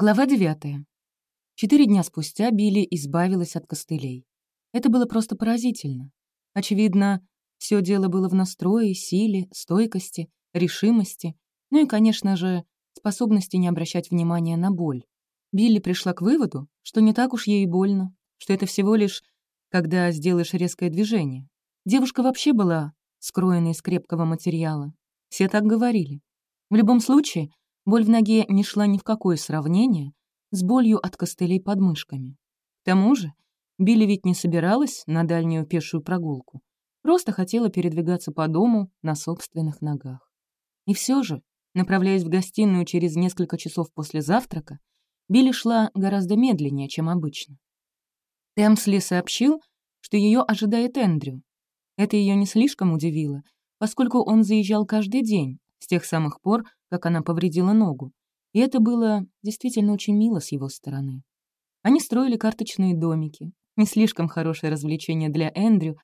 Глава девятая. Четыре дня спустя Билли избавилась от костылей. Это было просто поразительно. Очевидно, все дело было в настрое, силе, стойкости, решимости, ну и, конечно же, способности не обращать внимания на боль. Билли пришла к выводу, что не так уж ей больно, что это всего лишь, когда сделаешь резкое движение. Девушка вообще была скроена из крепкого материала. Все так говорили. В любом случае, боль в ноге не шла ни в какое сравнение с болью от костылей под мышками. К тому же, Билли ведь не собиралась на дальнюю пешую прогулку, просто хотела передвигаться по дому на собственных ногах. И все же, направляясь в гостиную через несколько часов после завтрака, Билли шла гораздо медленнее, чем обычно. Темсли сообщил, что ее ожидает Эндрю. Это ее не слишком удивило, поскольку он заезжал каждый день, с тех самых пор, как она повредила ногу. И это было действительно очень мило с его стороны. Они строили карточные домики. Не слишком хорошее развлечение для Эндрю,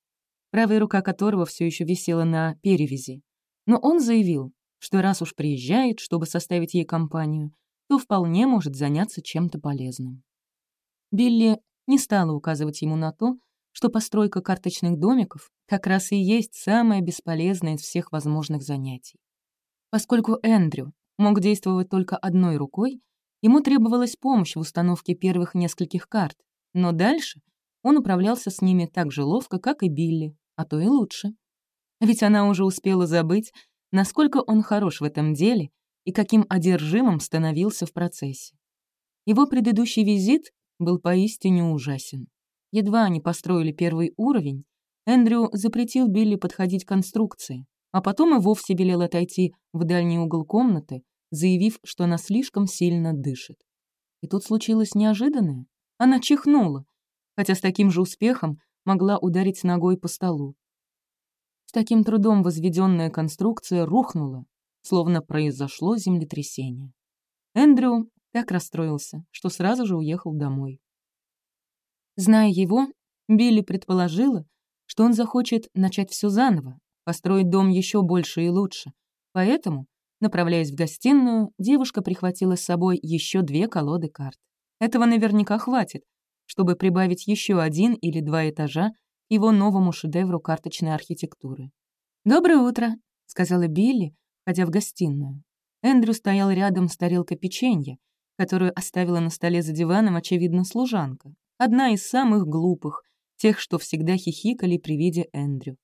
правая рука которого все еще висела на перевязи. Но он заявил, что раз уж приезжает, чтобы составить ей компанию, то вполне может заняться чем-то полезным. Билли не стала указывать ему на то, что постройка карточных домиков как раз и есть самое бесполезное из всех возможных занятий. Поскольку Эндрю мог действовать только одной рукой, ему требовалась помощь в установке первых нескольких карт, но дальше он управлялся с ними так же ловко, как и Билли, а то и лучше. Ведь она уже успела забыть, насколько он хорош в этом деле и каким одержимым становился в процессе. Его предыдущий визит был поистине ужасен. Едва они построили первый уровень, Эндрю запретил Билли подходить к конструкции, а потом и вовсе велел отойти в дальний угол комнаты, заявив, что она слишком сильно дышит. И тут случилось неожиданное. Она чихнула, хотя с таким же успехом могла ударить ногой по столу. С таким трудом возведенная конструкция рухнула, словно произошло землетрясение. Эндрю так расстроился, что сразу же уехал домой. Зная его, Билли предположила, что он захочет начать все заново, построить дом еще больше и лучше. Поэтому, направляясь в гостиную, девушка прихватила с собой еще две колоды карт. Этого наверняка хватит, чтобы прибавить еще один или два этажа его новому шедевру карточной архитектуры. «Доброе утро», — сказала Билли, ходя в гостиную. Эндрю стоял рядом с тарелкой печенья, которую оставила на столе за диваном, очевидно, служанка. Одна из самых глупых, тех, что всегда хихикали при виде Эндрю.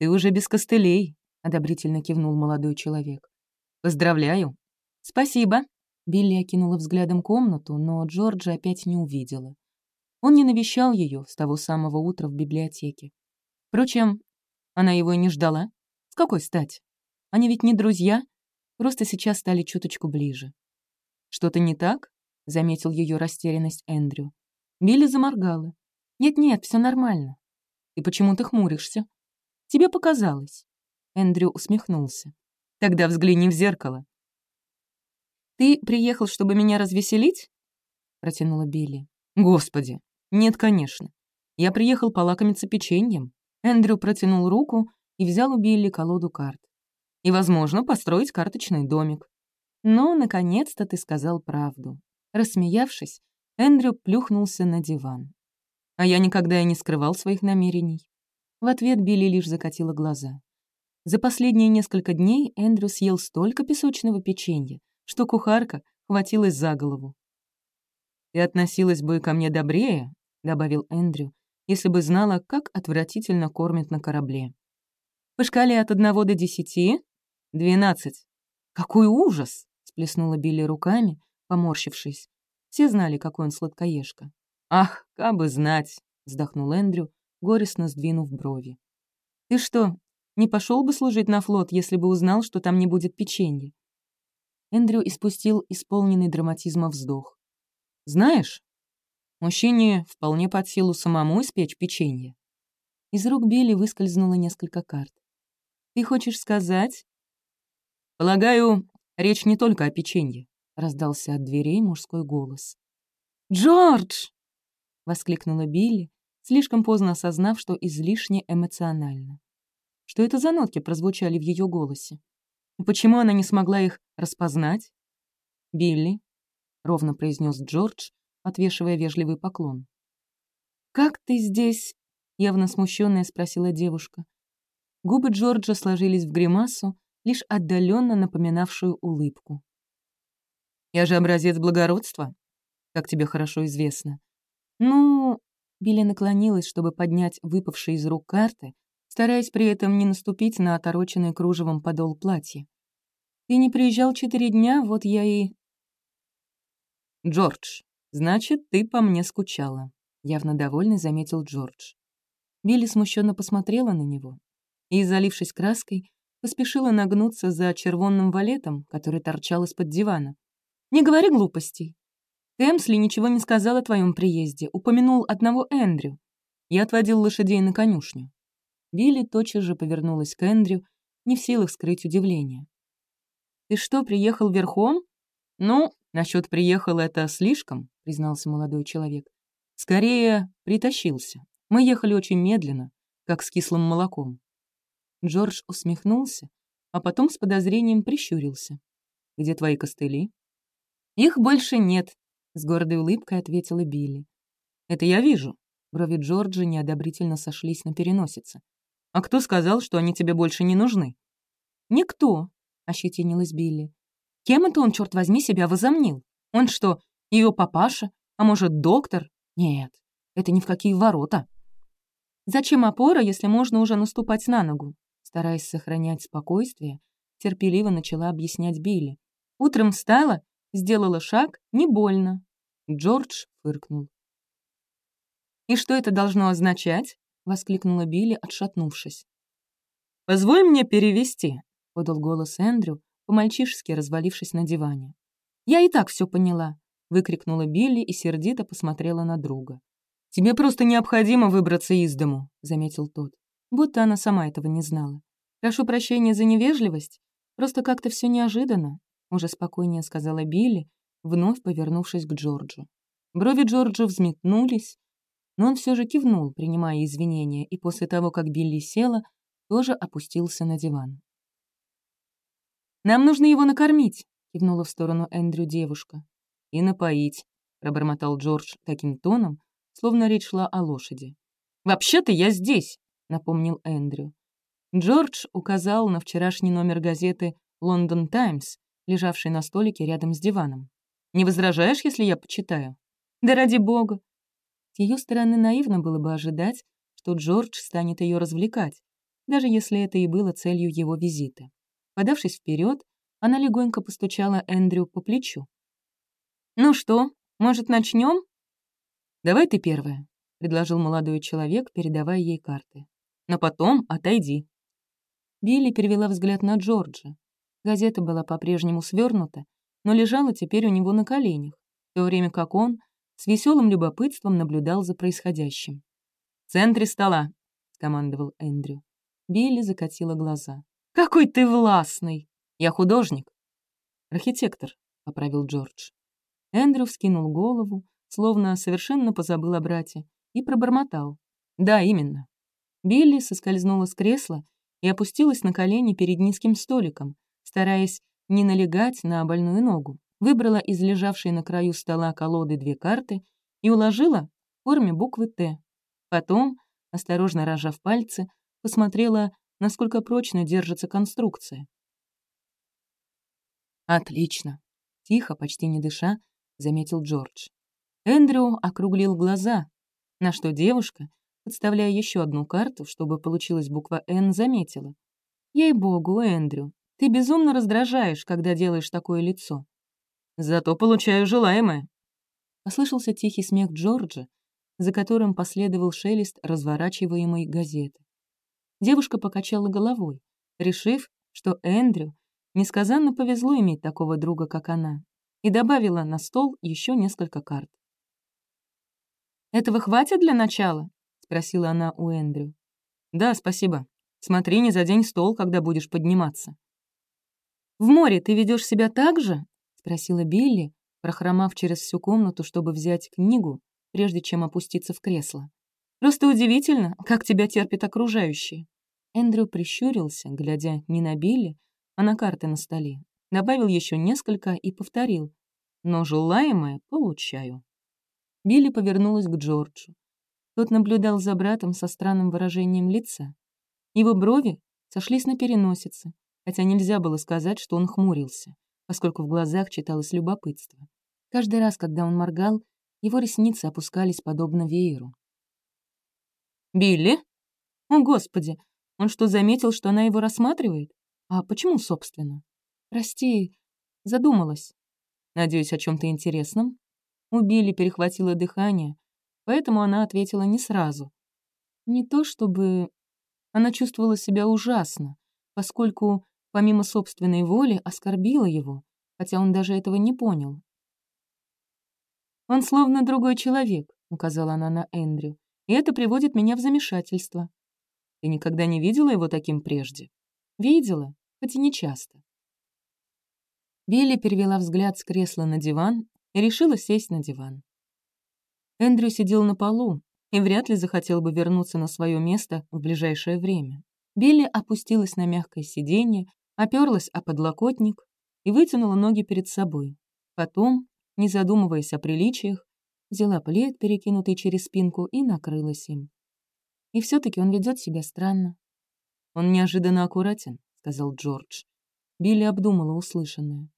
«Ты уже без костылей», — одобрительно кивнул молодой человек. «Поздравляю». «Спасибо». Билли окинула взглядом комнату, но Джорджа опять не увидела. Он не навещал ее с того самого утра в библиотеке. Впрочем, она его и не ждала. С какой стати? Они ведь не друзья, просто сейчас стали чуточку ближе. «Что-то не так?» — заметил ее растерянность Эндрю. Билли заморгала. «Нет-нет, все нормально. И почему ты хмуришься?» Тебе показалось». Эндрю усмехнулся. «Тогда взгляни в зеркало». «Ты приехал, чтобы меня развеселить?» Протянула Билли. «Господи! Нет, конечно. Я приехал полакомиться печеньем». Эндрю протянул руку и взял у Билли колоду карт. «И, возможно, построить карточный домик». «Ну, наконец-то ты сказал правду». Рассмеявшись, Эндрю плюхнулся на диван. А я никогда и не скрывал своих намерений. В ответ Билли лишь закатила глаза. За последние несколько дней Эндрю съел столько песочного печенья, что кухарка хватилась за голову. «Ты относилась бы ко мне добрее», — добавил Эндрю, «если бы знала, как отвратительно кормят на корабле». «По шкале от одного до десяти?» «Двенадцать». «Какой ужас!» — сплеснула Билли руками, поморщившись. Все знали, какой он сладкоежка. «Ах, как бы знать!» — вздохнул Эндрю, горестно сдвинув брови. «Ты что, не пошел бы служить на флот, если бы узнал, что там не будет печенья?» Эндрю испустил исполненный драматизма вздох. «Знаешь, мужчине вполне под силу самому испечь печенье». Из рук Билли выскользнуло несколько карт. «Ты хочешь сказать?» «Полагаю, речь не только о печенье», — раздался от дверей мужской голос. «Джордж!» — воскликнула Билли, слишком поздно осознав, что излишне эмоционально. Что это за нотки прозвучали в ее голосе? И почему она не смогла их распознать? «Билли, — ровно произнес Джордж, отвешивая вежливый поклон. «Как ты здесь?» — явно смущенная спросила девушка. Губы Джорджа сложились в гримасу, лишь отдаленно напоминавшую улыбку. «Я же образец благородства, как тебе хорошо известно. Ну...» Билли наклонилась, чтобы поднять выпавшие из рук карты, стараясь при этом не наступить на отороченный кружевом подол платья. «Ты не приезжал четыре дня, вот я и...» «Джордж, значит, ты по мне скучала», — явно довольный заметил Джордж. Билли смущенно посмотрела на него и, залившись краской, поспешила нагнуться за червонным валетом, который торчал из-под дивана. «Не говори глупостей. Темсли ничего не сказал о твоем приезде, упомянул одного Эндрю. Я отводил лошадей на конюшню». Билли тотчас же повернулась к Эндрю, не в силах скрыть удивление. «Ты что, приехал верхом?» «Ну, насчет приехал это слишком», — признался молодой человек. «Скорее, притащился. Мы ехали очень медленно, как с кислым молоком. Джордж усмехнулся, а потом с подозрением прищурился. «Где твои костыли?» «Их больше нет», — с гордой улыбкой ответила Билли. «Это я вижу». Брови Джорджа неодобрительно сошлись на переносице. «А кто сказал, что они тебе больше не нужны?» «Никто», — ощетинилась Билли. «Кем это он, черт возьми, себя возомнил? Он что, ее папаша? А может, доктор? Нет, это ни в какие ворота». «Зачем опора, если можно уже наступать на ногу?» Стараясь сохранять спокойствие, терпеливо начала объяснять Билли. Утром встала, сделала шаг, не больно. Джордж фыркнул. «И что это должно означать?» — воскликнула Билли, отшатнувшись. «Позволь мне перевести», — подал голос Эндрю, по-мальчишески развалившись на диване. «Я и так все поняла», — выкрикнула Билли и сердито посмотрела на друга. «Тебе просто необходимо выбраться из дому», — заметил тот будто она сама этого не знала. «Прошу прощения за невежливость, просто как-то все неожиданно», уже спокойнее сказала Билли, вновь повернувшись к Джорджу. Брови Джорджа взметнулись, но он все же кивнул, принимая извинения, и после того, как Билли села, тоже опустился на диван. «Нам нужно его накормить», — кивнула в сторону Эндрю девушка. «И напоить», — пробормотал Джордж таким тоном, словно речь шла о лошади. «Вообще-то я здесь», напомнил Эндрю. Джордж указал на вчерашний номер газеты «Лондон Таймс», лежавший на столике рядом с диваном. «Не возражаешь, если я почитаю?» «Да ради бога!» С ее стороны наивно было бы ожидать, что Джордж станет ее развлекать, даже если это и было целью его визита. Подавшись вперед, она легонько постучала Эндрю по плечу. «Ну что, может, начнем?» «Давай ты первая», — предложил молодой человек, передавая ей карты но потом отойди». Билли перевела взгляд на Джорджа. Газета была по-прежнему свернута, но лежала теперь у него на коленях, в то время как он с веселым любопытством наблюдал за происходящим. «В центре стола», — скомандовал Эндрю. Билли закатила глаза. «Какой ты властный! Я художник!» «Архитектор», — поправил Джордж. Эндрю вскинул голову, словно совершенно позабыл о брате, и пробормотал. «Да, именно. Билли соскользнула с кресла и опустилась на колени перед низким столиком, стараясь не налегать на больную ногу. Выбрала из лежавшей на краю стола колоды две карты и уложила в форме буквы «Т». Потом, осторожно рожав пальцы, посмотрела, насколько прочно держится конструкция. «Отлично!» — тихо, почти не дыша, заметил Джордж. Эндрю округлил глаза, на что девушка, подставляя еще одну карту, чтобы получилась буква «Н», заметила. «Ей-богу, Эндрю, ты безумно раздражаешь, когда делаешь такое лицо». «Зато получаю желаемое». Послышался тихий смех Джорджа, за которым последовал шелест разворачиваемой газеты. Девушка покачала головой, решив, что Эндрю несказанно повезло иметь такого друга, как она, и добавила на стол еще несколько карт. «Этого хватит для начала?» спросила она у Эндрю. «Да, спасибо. Смотри, не задень стол, когда будешь подниматься». «В море ты ведешь себя так же?» — спросила Билли, прохромав через всю комнату, чтобы взять книгу, прежде чем опуститься в кресло. «Просто удивительно, как тебя терпят окружающие». Эндрю прищурился, глядя не на Билли, а на карты на столе. Добавил еще несколько и повторил. но желаемое получаю». Билли повернулась к Джорджу. Тот наблюдал за братом со странным выражением лица. Его брови сошлись на переносице, хотя нельзя было сказать, что он хмурился, поскольку в глазах читалось любопытство. Каждый раз, когда он моргал, его ресницы опускались подобно вееру. «Билли? О, Господи! Он что, заметил, что она его рассматривает? А почему, собственно? Прости, задумалась. Надеюсь, о чем то интересном?» У Билли перехватило дыхание, поэтому она ответила не сразу. Не то чтобы... Она чувствовала себя ужасно, поскольку, помимо собственной воли, оскорбила его, хотя он даже этого не понял. «Он словно другой человек», — указала она на Эндрю, «и это приводит меня в замешательство. Ты никогда не видела его таким прежде?» «Видела, хоть и не часто». Билли перевела взгляд с кресла на диван и решила сесть на диван. Эндрю сидел на полу и вряд ли захотел бы вернуться на свое место в ближайшее время. Билли опустилась на мягкое сиденье, оперлась о подлокотник и вытянула ноги перед собой. Потом, не задумываясь о приличиях, взяла плед, перекинутый через спинку, и накрылась им. И все таки он ведет себя странно. «Он неожиданно аккуратен», — сказал Джордж. Билли обдумала услышанное.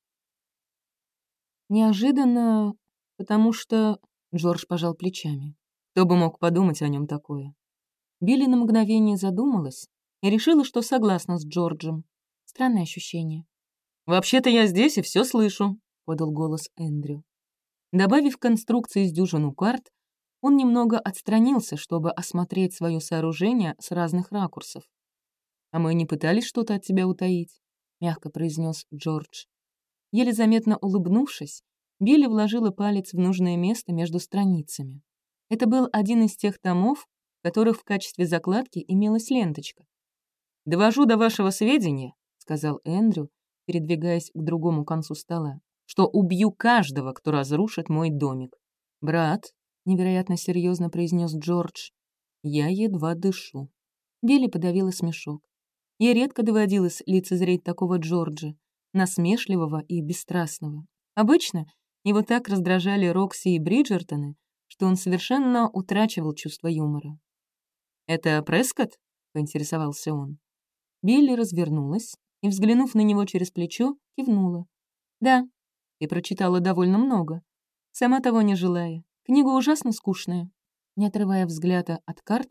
«Неожиданно, потому что...» — Джордж пожал плечами. «Кто бы мог подумать о нем такое?» Билли на мгновение задумалась, и решила, что согласна с Джорджем. Странное ощущение. «Вообще-то я здесь и все слышу», — подал голос Эндрю. Добавив конструкции из дюжину карт, он немного отстранился, чтобы осмотреть свое сооружение с разных ракурсов. «А мы не пытались что-то от тебя утаить?» — мягко произнес Джордж. Еле заметно улыбнувшись, Билли вложила палец в нужное место между страницами. Это был один из тех томов, в которых в качестве закладки имелась ленточка, «Довожу до вашего сведения», — сказал Эндрю, передвигаясь к другому концу стола, «что убью каждого, кто разрушит мой домик. Брат», — невероятно серьезно произнес Джордж, «я едва дышу». Билли подавила смешок. Ей редко доводилось лицезреть такого Джорджа, насмешливого и бесстрастного. Обычно его так раздражали Рокси и Бриджертоны, что он совершенно утрачивал чувство юмора. «Это Прескотт?» — поинтересовался он. Билли развернулась и, взглянув на него через плечо, кивнула. «Да, и прочитала довольно много. Сама того не желая. Книга ужасно скучная». Не отрывая взгляда от карт,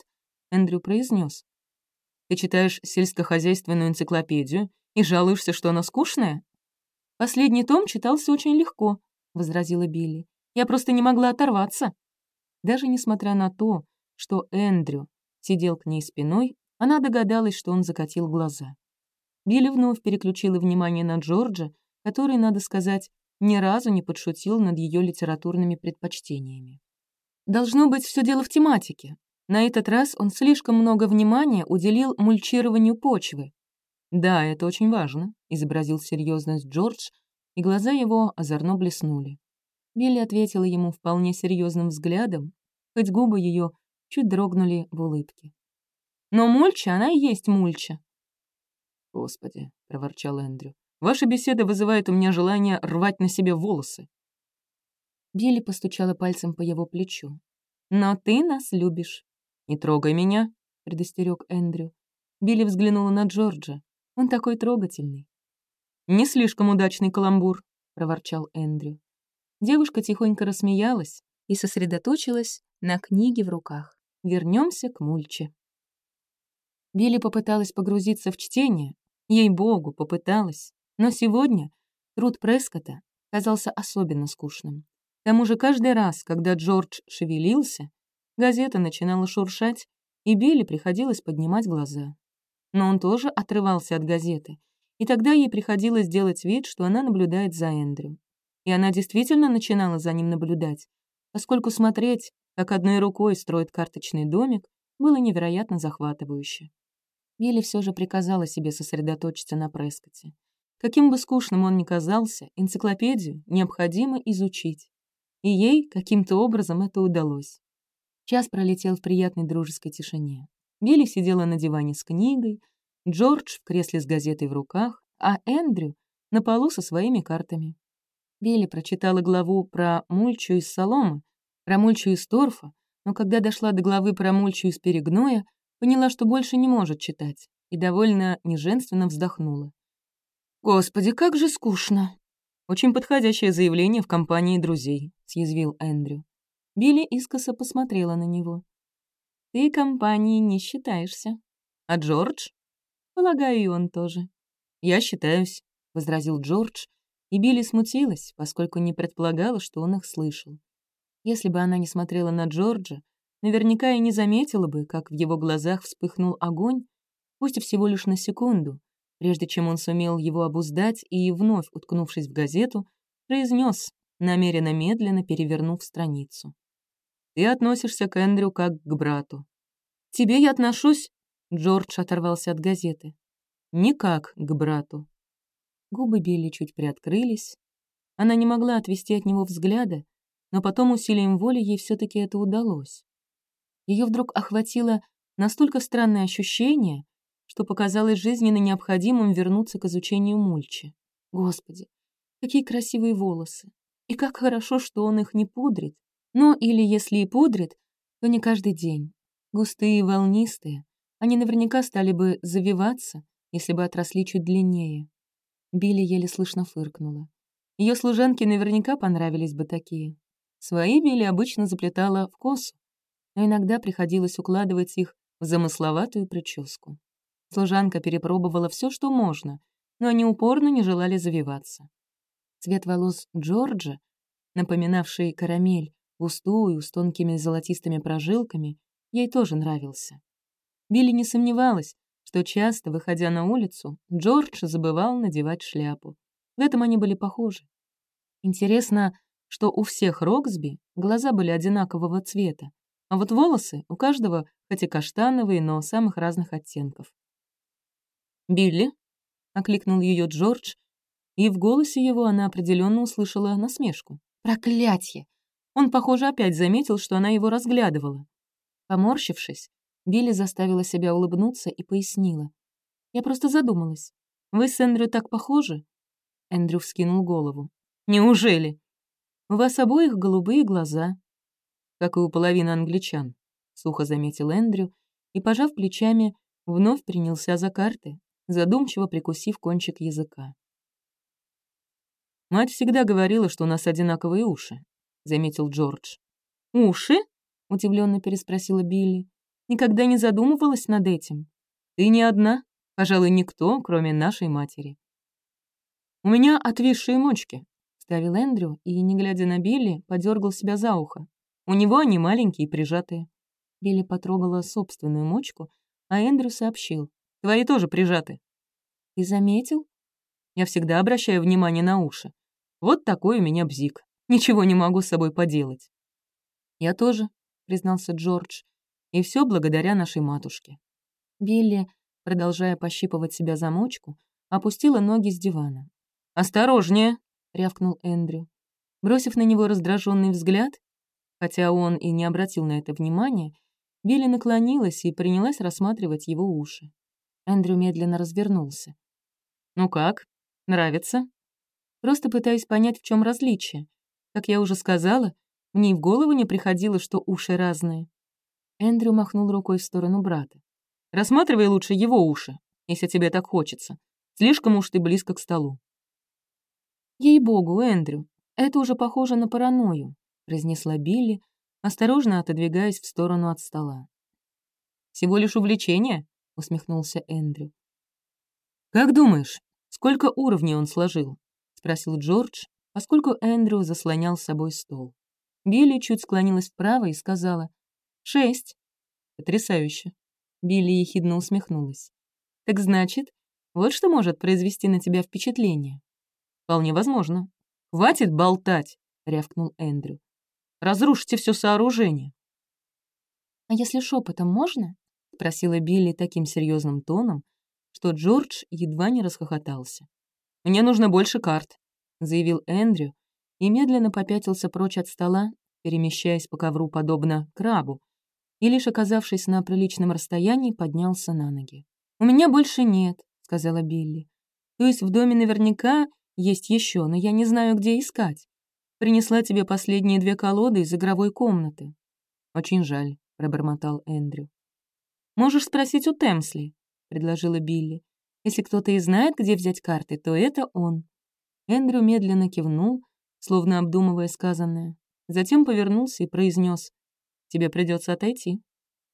Эндрю произнес: «Ты читаешь сельскохозяйственную энциклопедию и жалуешься, что она скучная?» «Последний том читался очень легко», — возразила Билли. «Я просто не могла оторваться». Даже несмотря на то, что Эндрю сидел к ней спиной, она догадалась, что он закатил глаза. Билли вновь переключила внимание на Джорджа, который, надо сказать, ни разу не подшутил над ее литературными предпочтениями. Должно быть, все дело в тематике. На этот раз он слишком много внимания уделил мульчированию почвы. «Да, это очень важно», — изобразил серьезность Джордж, и глаза его озорно блеснули. Билли ответила ему вполне серьезным взглядом, хоть губы ее чуть дрогнули в улыбке. Но мульча, она и есть мульча. «Господи», — проворчал Эндрю, — «ваша беседа вызывает у меня желание рвать на себе волосы». Билли постучала пальцем по его плечу. «Но ты нас любишь». «Не трогай меня», — предостерег Эндрю. Билли взглянула на Джорджа. «Он такой трогательный». «Не слишком удачный каламбур», — проворчал Эндрю. Девушка тихонько рассмеялась и сосредоточилась на книге в руках. Вернемся к мульче. Билли попыталась погрузиться в чтение, ей-богу, попыталась. Но сегодня труд Прескота казался особенно скучным. К тому же каждый раз, когда Джордж шевелился, газета начинала шуршать, и Билли приходилось поднимать глаза. Но он тоже отрывался от газеты, и тогда ей приходилось делать вид, что она наблюдает за Эндрю. И она действительно начинала за ним наблюдать, поскольку смотреть, как одной рукой строит карточный домик, было невероятно захватывающе. Билли все же приказала себе сосредоточиться на Прескоте. Каким бы скучным он ни казался, энциклопедию необходимо изучить. И ей каким-то образом это удалось. Час пролетел в приятной дружеской тишине. Билли сидела на диване с книгой, Джордж в кресле с газетой в руках, а Эндрю на полу со своими картами. Билли прочитала главу про мульчу из соломы, про мульчу из торфа, но когда дошла до главы про мульчу из перегноя, поняла, что больше не может читать, и довольно неженственно вздохнула. «Господи, как же скучно!» «Очень подходящее заявление в компании друзей», — съязвил Эндрю. Билли искоса посмотрела на него. «Ты компанией не считаешься. А Джордж?» «Полагаю, и он тоже». «Я считаюсь», — возразил Джордж, и Билли смутилась, поскольку не предполагала, что он их слышал. Если бы она не смотрела на Джорджа, наверняка и не заметила бы, как в его глазах вспыхнул огонь, пусть и всего лишь на секунду, прежде чем он сумел его обуздать и, вновь уткнувшись в газету, произнес, намеренно медленно перевернув страницу. «Ты относишься к Эндрю как к брату». «Тебе я отношусь...» Джордж оторвался от газеты. «Никак к брату». Губы Билли чуть приоткрылись. Она не могла отвести от него взгляда, но потом усилием воли ей все таки это удалось. Ее вдруг охватило настолько странное ощущение, что показалось жизненно необходимым вернуться к изучению мульчи. Господи, какие красивые волосы! И как хорошо, что он их не пудрит. Ну, или если и пудрит, то не каждый день. Густые и волнистые, они наверняка стали бы завиваться, если бы отросли чуть длиннее. Билли еле слышно фыркнула. Ее служанке наверняка понравились бы такие. Свои Билли обычно заплетала в косу, но иногда приходилось укладывать их в замысловатую прическу. Служанка перепробовала все, что можно, но они упорно не желали завиваться. Цвет волос Джорджа, напоминавший карамель, густую, с тонкими золотистыми прожилками, ей тоже нравился. Билли не сомневалась, что часто, выходя на улицу, Джордж забывал надевать шляпу. В этом они были похожи. Интересно, что у всех Роксби глаза были одинакового цвета, а вот волосы у каждого хоть и каштановые, но самых разных оттенков. «Билли?» — окликнул ее Джордж, и в голосе его она определенно услышала насмешку. «Проклятье!» Он, похоже, опять заметил, что она его разглядывала. Поморщившись, Билли заставила себя улыбнуться и пояснила. «Я просто задумалась. Вы с Эндрю так похожи?» Эндрю вскинул голову. «Неужели?» У вас обоих голубые глаза, как и у половины англичан, сухо заметил Эндрю и, пожав плечами, вновь принялся за карты, задумчиво прикусив кончик языка. «Мать всегда говорила, что у нас одинаковые уши», — заметил Джордж. «Уши?» — удивленно переспросила Билли. «Никогда не задумывалась над этим. Ты не одна, пожалуй, никто, кроме нашей матери». «У меня отвисшие мочки», вставил Эндрю и, не глядя на Билли, подергал себя за ухо. У него они маленькие и прижатые. Билли потрогала собственную мочку, а Эндрю сообщил. «Твои тоже прижаты». «Ты заметил?» «Я всегда обращаю внимание на уши. Вот такой у меня бзик. Ничего не могу с собой поделать». «Я тоже», — признался Джордж. «И все благодаря нашей матушке». Билли, продолжая пощипывать себя за мочку, опустила ноги с дивана. «Осторожнее!» — рявкнул Эндрю. Бросив на него раздраженный взгляд, хотя он и не обратил на это внимания, Билли наклонилась и принялась рассматривать его уши. Эндрю медленно развернулся. «Ну как? Нравится?» «Просто пытаюсь понять, в чем различие. Как я уже сказала, мне и в голову не приходило, что уши разные». Эндрю махнул рукой в сторону брата. «Рассматривай лучше его уши, если тебе так хочется. Слишком уж ты близко к столу». «Ей-богу, Эндрю, это уже похоже на паранойю», — произнесла Билли, осторожно отодвигаясь в сторону от стола. «Всего лишь увлечение?» — усмехнулся Эндрю. «Как думаешь, сколько уровней он сложил?» — спросил Джордж, поскольку Эндрю заслонял с собой стол. Билли чуть склонилась вправо и сказала «Шесть». «Потрясающе». Билли ехидно усмехнулась. «Так значит, вот что может произвести на тебя впечатление. «Вполне возможно». «Хватит болтать!» — рявкнул Эндрю. «Разрушите все сооружение». «А если шепотом можно?» — спросила Билли таким серьезным тоном, что Джордж едва не расхохотался. «Мне нужно больше карт», — заявил Эндрю и медленно попятился прочь от стола, перемещаясь по ковру подобно крабу, и лишь оказавшись на приличном расстоянии, поднялся на ноги. «У меня больше нет», — сказала Билли. «То есть в доме наверняка есть еще, но я не знаю, где искать. Принесла тебе последние две колоды из игровой комнаты». «Очень жаль», — пробормотал Эндрю. «Можешь спросить у Темсли», — предложила Билли. «Если кто-то и знает, где взять карты, то это он». Эндрю медленно кивнул, словно обдумывая сказанное. Затем повернулся и произнес: «Тебе придется отойти».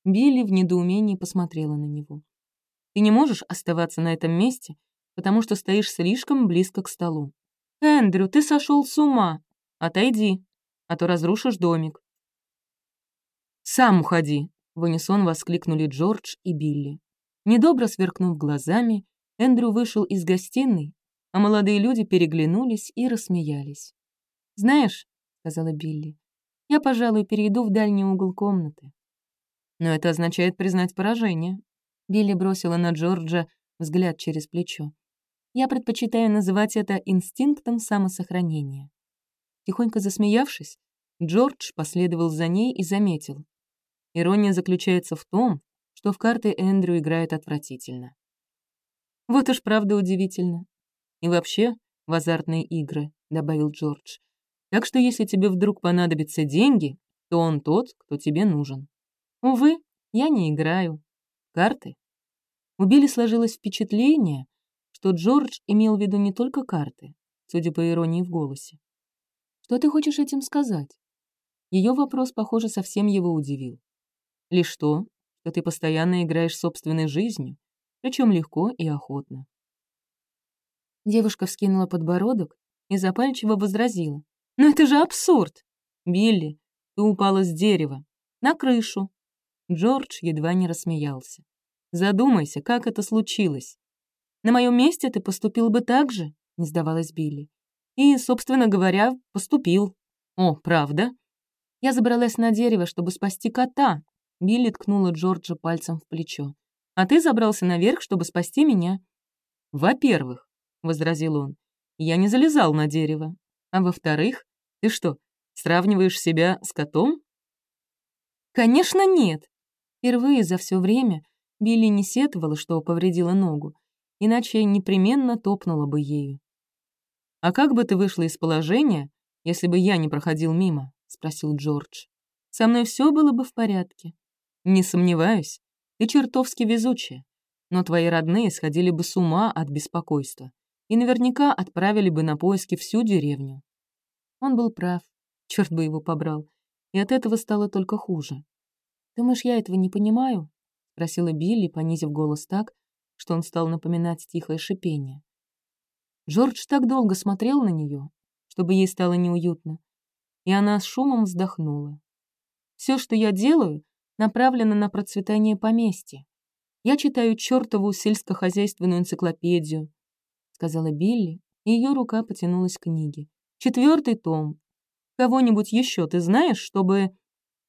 Билли в недоумении посмотрела на него. «Ты не можешь оставаться на этом месте, потому что стоишь слишком близко к столу. Эндрю, ты сошел с ума! Отойди, а то разрушишь домик». «Сам уходи!» — в унисон воскликнули Джордж и Билли. Недобро сверкнув глазами, Эндрю вышел из гостиной, а молодые люди переглянулись и рассмеялись. «Знаешь», — сказала Билли, — «я, пожалуй, перейду в дальний угол комнаты». «Но это означает признать поражение». Билли бросила на Джорджа взгляд через плечо. «Я предпочитаю называть это инстинктом самосохранения». Тихонько засмеявшись, Джордж последовал за ней и заметил. Ирония заключается в том, что в карты Эндрю играет отвратительно. «Вот уж правда удивительно. И вообще, в азартные игры», — добавил Джордж, так что если тебе вдруг понадобятся деньги, то он тот, кто тебе нужен. Увы, я не играю. Карты. У Билли сложилось впечатление, что Джордж имел в виду не только карты, судя по иронии в голосе. Что ты хочешь этим сказать? Ее вопрос, похоже, совсем его удивил. Лишь то, что ты постоянно играешь собственной жизнью, причем легко и охотно. Девушка вскинула подбородок и запальчиво возразила. «Но это же абсурд!» «Билли, ты упала с дерева. На крышу». Джордж едва не рассмеялся. «Задумайся, как это случилось. На моем месте ты поступил бы так же?» — не сдавалась Билли. «И, собственно говоря, поступил». «О, правда?» Я забралась на дерево, чтобы спасти кота. Билли ткнула Джорджа пальцем в плечо. «А ты забрался наверх, чтобы спасти меня». «Во-первых», — возразил он, — «я не залезал на дерево. А во-вторых, ты что, сравниваешь себя с котом? Конечно, нет. Впервые за все время Билли не сетовала, что повредила ногу, иначе непременно топнула бы ею. «А как бы ты вышла из положения, если бы я не проходил мимо?» — спросил Джордж. «Со мной все было бы в порядке. Не сомневаюсь, ты чертовски везучая, но твои родные сходили бы с ума от беспокойства и наверняка отправили бы на поиски всю деревню. Он был прав, черт бы его побрал, и от этого стало только хуже. «Думаешь, я этого не понимаю?» — спросила Билли, понизив голос так, что он стал напоминать тихое шипение. Джордж так долго смотрел на нее, чтобы ей стало неуютно, и она с шумом вздохнула. «Все, что я делаю, направлено на процветание поместья. Я читаю чертову сельскохозяйственную энциклопедию», — сказала Билли, и ее рука потянулась к книге. Четвертый том. Кого-нибудь еще ты знаешь, чтобы...»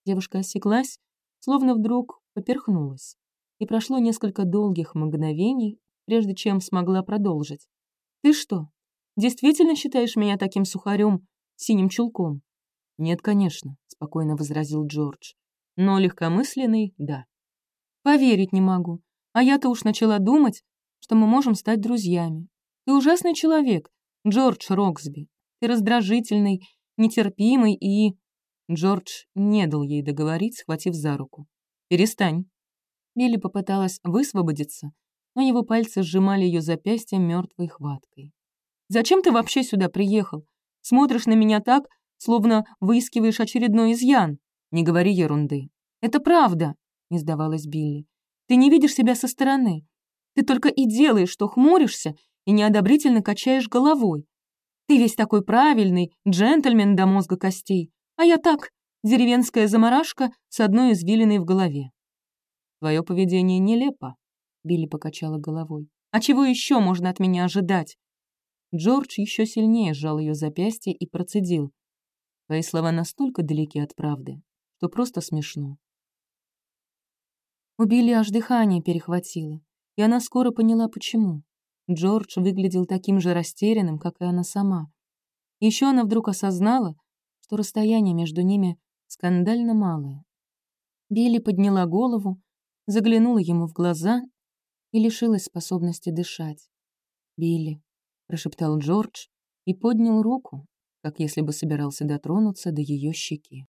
Девушка осеклась, словно вдруг поперхнулась. И прошло несколько долгих мгновений, прежде чем смогла продолжить. «Ты что, действительно считаешь меня таким сухарем, синим чулком?» «Нет, конечно», — спокойно возразил Джордж. «Но легкомысленный — да». «Поверить не могу. А я-то уж начала думать, что мы можем стать друзьями. Ты ужасный человек, Джордж Роксби. Ты раздражительный, нетерпимый и...» Джордж не дал ей договорить, схватив за руку. «Перестань». Билли попыталась высвободиться, но его пальцы сжимали ее запястье мертвой хваткой. «Зачем ты вообще сюда приехал? Смотришь на меня так, словно выискиваешь очередной изъян. Не говори ерунды. Это правда», — не сдавалась Билли. «Ты не видишь себя со стороны. Ты только и делаешь, что хмуришься и неодобрительно качаешь головой. Ты весь такой правильный, джентльмен до мозга костей, а я так, деревенская заморашка с одной извилиной в голове. Твое поведение нелепо, Билли покачала головой. А чего еще можно от меня ожидать? Джордж еще сильнее сжал ее запястье и процедил. Твои слова настолько далеки от правды, что просто смешно. У Билли аж дыхание перехватило, и она скоро поняла, почему. Джордж выглядел таким же растерянным, как и она сама. Еще она вдруг осознала, что расстояние между ними скандально малое. Билли подняла голову, заглянула ему в глаза и лишилась способности дышать. «Билли», — прошептал Джордж, и поднял руку, как если бы собирался дотронуться до ее щеки.